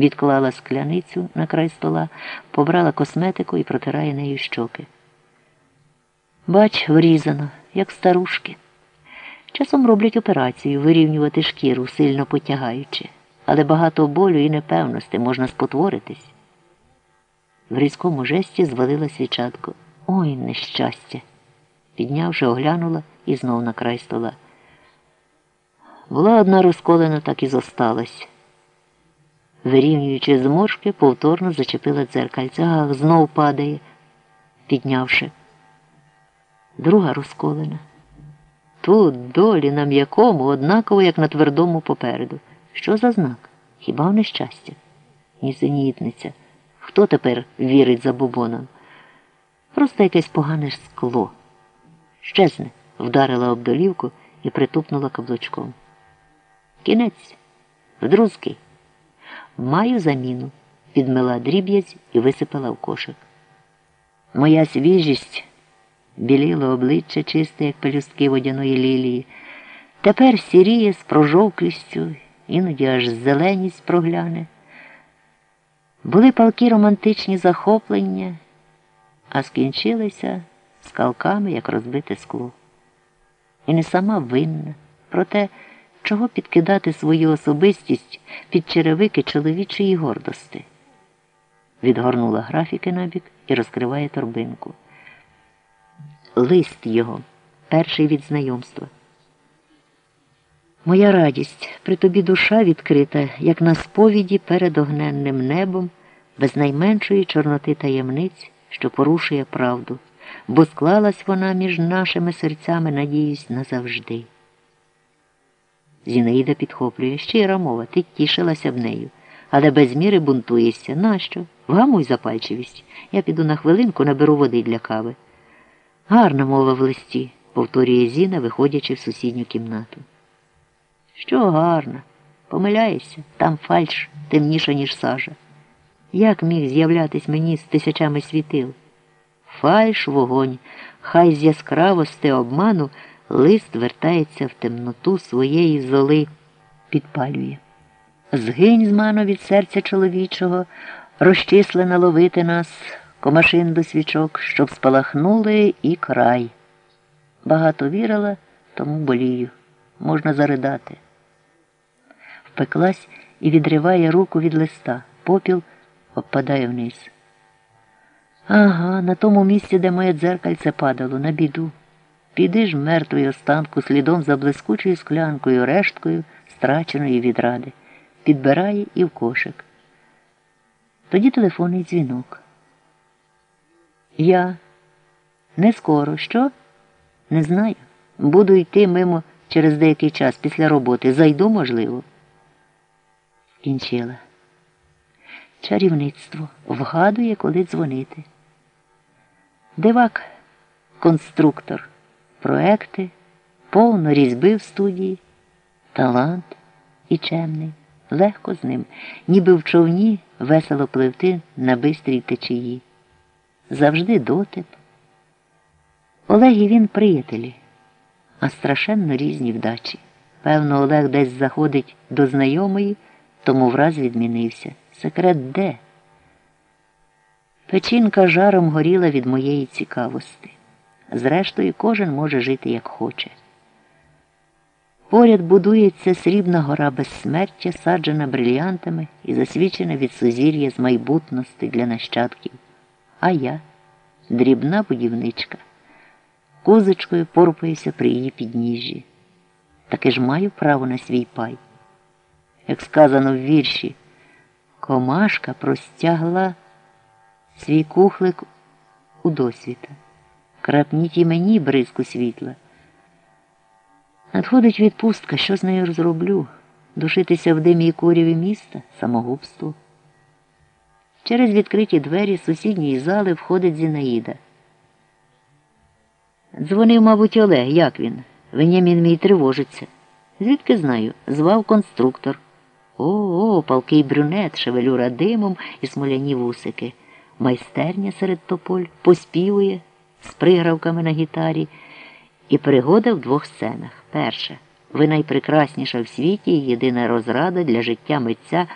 відклала скляницю на край стола, побрала косметику і протирає нею щоки. Бач, врізано, як старушки. Часом роблять операцію вирівнювати шкіру, сильно потягаючи, але багато болю і непевності можна спотворитись. В різкому жесті звалила свічатку. Ой, нещастя. Піднявши, оглянула і знов на край стола. Була одна розколена, так і зосталась. Вирівнюючи зморшки, повторно зачепила дзеркальце, ах, знов падає, піднявши. Друга розколена. Тут долі на м'якому, однаково, як на твердому попереду. Що за знак? Хіба в нещастя? Нісенітниця. Хто тепер вірить за бубоном? Просто якесь погане скло. Щезне, вдарила об долівку і притупнула каблучком. Кінець, вдрузький. Маю заміну, підмила дріб'язь і висипала в кошик. Моя свіжість біліло обличчя чисте, як пелюстки водяної лілії. Тепер сіріє з прожовклістю, іноді аж зеленість прогляне. Були палки романтичні захоплення, а скінчилися скалками, як розбите скло. І не сама винна, проте, чого підкидати свою особистість під черевики чоловічої гордости. Відгорнула графіки набік і розкриває торбинку. Лист його, перший від знайомства. Моя радість, при тобі душа відкрита, як на сповіді перед огненним небом, без найменшої чорноти таємниць, що порушує правду, бо склалась вона між нашими серцями, надіюсь, назавжди. Зінаїда підхоплює щира мова, ти тішилася б нею, але без міри бунтуєшся. Нащо? Вгамуй запальчивість. Я піду на хвилинку, наберу води для кави. Гарна мова в листі, повторює Зіна, виходячи в сусідню кімнату. Що гарна? Помиляєшся, там фальш темніша, ніж сажа. Як міг з'являтись мені з тисячами світил? Фальш, вогонь, хай з яскравости обману лист вертається в темноту своєї золи, підпалює. Згинь з ману від серця чоловічого, розчислена ловити нас, комашин до свічок, щоб спалахнули і край. Багато вірила, тому болію. Можна заридати. Впеклась і відриває руку від листа. Попіл обпадає вниз. Ага, на тому місці, де моє дзеркальце падало, на біду. Піди ж мертвий останку слідом за блискучою склянкою, решткою, страченої від ради, підбирає і в кошик. Тоді телефонний дзвінок. Я не скоро, що? Не знаю. Буду йти мимо через деякий час після роботи. Зайду, можливо. Кінчила. Чарівництво вгадує, коли дзвонити. Дивак, конструктор, проекти, повно різьби в студії, талант і чемний, легко з ним, ніби в човні весело пливти на бистрій течії. Завжди дотип. Олег і він приятелі, а страшенно різні вдачі. Певно, Олег десь заходить до знайомої, тому враз відмінився. Секрет де? Печінка жаром горіла від моєї цікавості. Зрештою, кожен може жити як хоче. Поряд будується срібна гора безсмертя, саджена брильянтами і засвічена від сузір'я з майбутності для нащадків. А я дрібна будівничка. Козочкою порпаюся при її підніжжі. Таки ж маю право на свій пай. Як сказано в вірші, комашка простягла свій кухлик у досвіта. Крапніть і мені бризку світла. Надходить відпустка, що з нею зроблю? Душитися в димі і куряві міста самогубство. Через відкриті двері сусідньої зали входить Зінаїда. Дзвонив, мабуть, Олег, як він? Венямін мій тривожиться. Звідки знаю? Звав конструктор. О, о, палкий брюнет, шевелюра димом і смоляні вусики. Майстерня серед тополь поспівує з пригравками на гітарі. І пригода в двох сценах. Перша. Ви найпрекрасніша в світі і єдина розрада для життя митця.